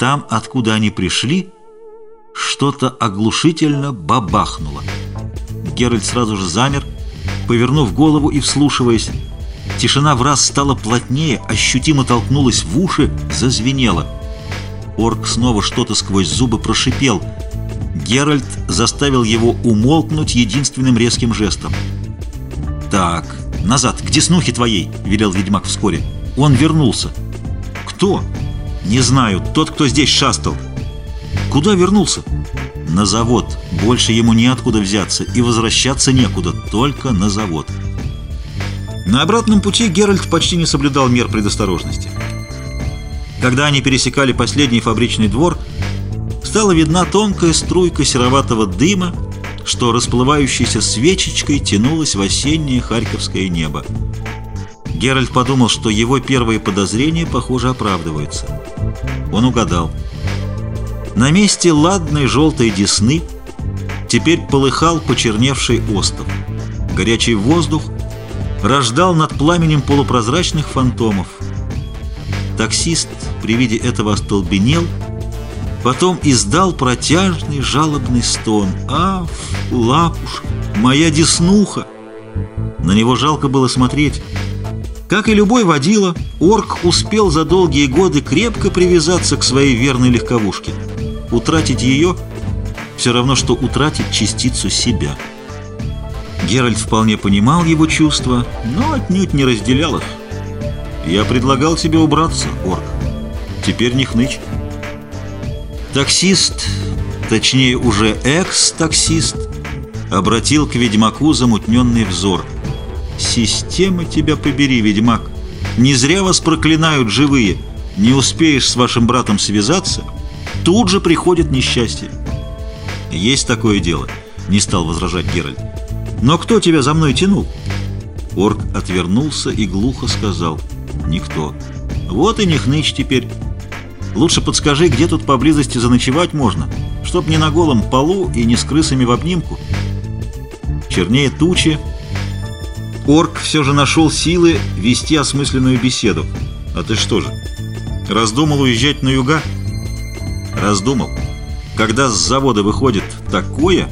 Там, откуда они пришли, что-то оглушительно бабахнуло. Геральт сразу же замер, повернув голову и вслушиваясь. Тишина в раз стала плотнее, ощутимо толкнулась в уши, зазвенела. Орк снова что-то сквозь зубы прошипел. Геральт заставил его умолкнуть единственным резким жестом. «Так, назад, к деснухе твоей!» — велел ведьмак вскоре. Он вернулся. «Кто?» «Не знаю. Тот, кто здесь шастал». «Куда вернулся?» «На завод. Больше ему неоткуда взяться, и возвращаться некуда, только на завод». На обратном пути Геральт почти не соблюдал мер предосторожности. Когда они пересекали последний фабричный двор, стала видна тонкая струйка сероватого дыма, что расплывающейся свечечкой тянулась в осеннее харьковское небо. Геральт подумал, что его первые подозрения, похоже, оправдываются. Он угадал. На месте ладной желтой десны теперь полыхал почерневший остров. Горячий воздух рождал над пламенем полупрозрачных фантомов. Таксист при виде этого остолбенел, потом издал протяжный жалобный стон. «Аф, лапушка, моя деснуха!» На него жалко было смотреть. Как и любой водила, орк успел за долгие годы крепко привязаться к своей верной легковушке. Утратить ее – все равно, что утратить частицу себя. Геральт вполне понимал его чувства, но отнюдь не разделял их. «Я предлагал тебе убраться, орк. Теперь не хнычь». Таксист, точнее уже экс-таксист, обратил к ведьмаку замутненный взор. «Система тебя побери, ведьмак! Не зря вас проклинают живые. Не успеешь с вашим братом связаться, тут же приходит несчастье». «Есть такое дело», — не стал возражать Геральт. «Но кто тебя за мной тянул?» Орк отвернулся и глухо сказал. «Никто». «Вот и не теперь. Лучше подскажи, где тут поблизости заночевать можно, чтоб не на голом полу и не с крысами в обнимку». Чернее тучи, Орк все же нашел силы вести осмысленную беседу. «А ты что же, раздумал уезжать на юга?» «Раздумал. Когда с завода выходит такое...»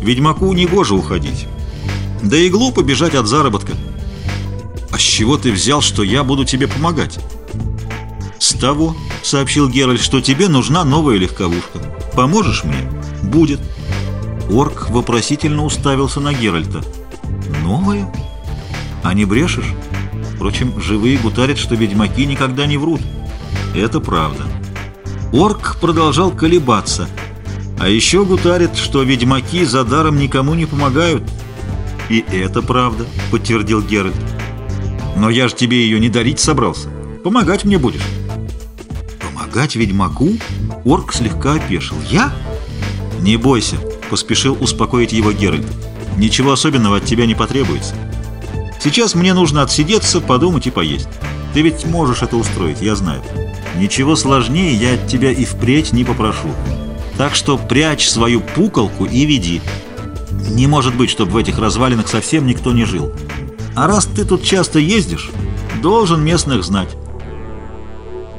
Ведьмаку не гоже уходить. Да и глупо бежать от заработка. А с чего ты взял, что я буду тебе помогать? С того, сообщил Геральт, что тебе нужна новая легковушка. Поможешь мне? Будет. Орк вопросительно уставился на Геральта. Новая? А не брешешь? Впрочем, живые гутарят, что ведьмаки никогда не врут. Это правда. Орк продолжал колебаться – а еще гутарит, что ведьмаки за даром никому не помогают. И это правда, подтвердил Геральт. Но я же тебе ее не дарить собрался. Помогать мне будешь. Помогать ведьмаку? Орк слегка опешил. Я? Не бойся, поспешил успокоить его Геральт. Ничего особенного от тебя не потребуется. Сейчас мне нужно отсидеться, подумать и поесть. Ты ведь можешь это устроить, я знаю. Ничего сложнее я от тебя и впредь не попрошу. Так что прячь свою пуколку и веди. Не может быть, чтобы в этих развалинах совсем никто не жил. А раз ты тут часто ездишь, должен местных знать.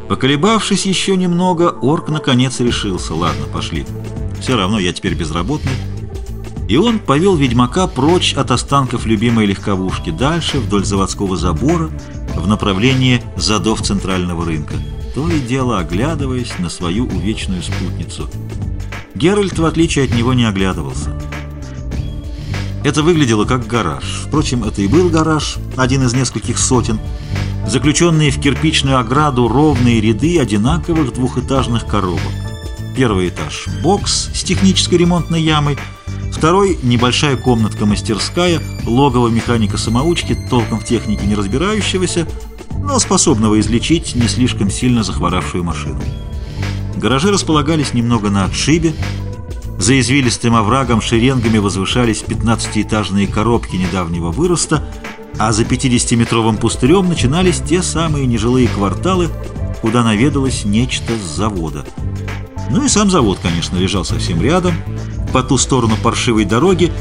Поколебавшись еще немного, орк наконец решился. Ладно, пошли. Все равно я теперь безработный. И он повел ведьмака прочь от останков любимой легковушки, дальше вдоль заводского забора, в направлении задов центрального рынка, то и дело оглядываясь на свою увечную спутницу – Геральт, в отличие от него, не оглядывался. Это выглядело как гараж. Впрочем, это и был гараж, один из нескольких сотен. Заключенные в кирпичную ограду ровные ряды одинаковых двухэтажных коробок. Первый этаж – бокс с технической ремонтной ямой, второй – небольшая комнатка-мастерская, логово механика-самоучки, толком в технике не разбирающегося, но способного излечить не слишком сильно захворавшую машину. Гаражи располагались немного на отшибе. За извилистым оврагом шеренгами возвышались 15-этажные коробки недавнего выроста, а за 50-метровым пустырем начинались те самые нежилые кварталы, куда наведалось нечто с завода. Ну и сам завод, конечно, лежал совсем рядом, по ту сторону паршивой дороги,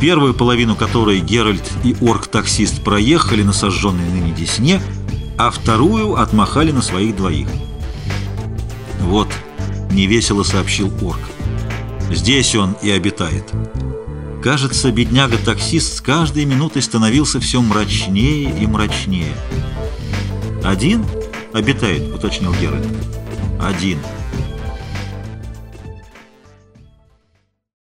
первую половину которой Геральт и орк-таксист проехали на сожженной ныне Десне, а вторую отмахали на своих двоих. «Вот», — невесело сообщил орк. «Здесь он и обитает». Кажется, бедняга-таксист с каждой минутой становился все мрачнее и мрачнее. «Один?» — обитает, — уточнил Геральт. «Один».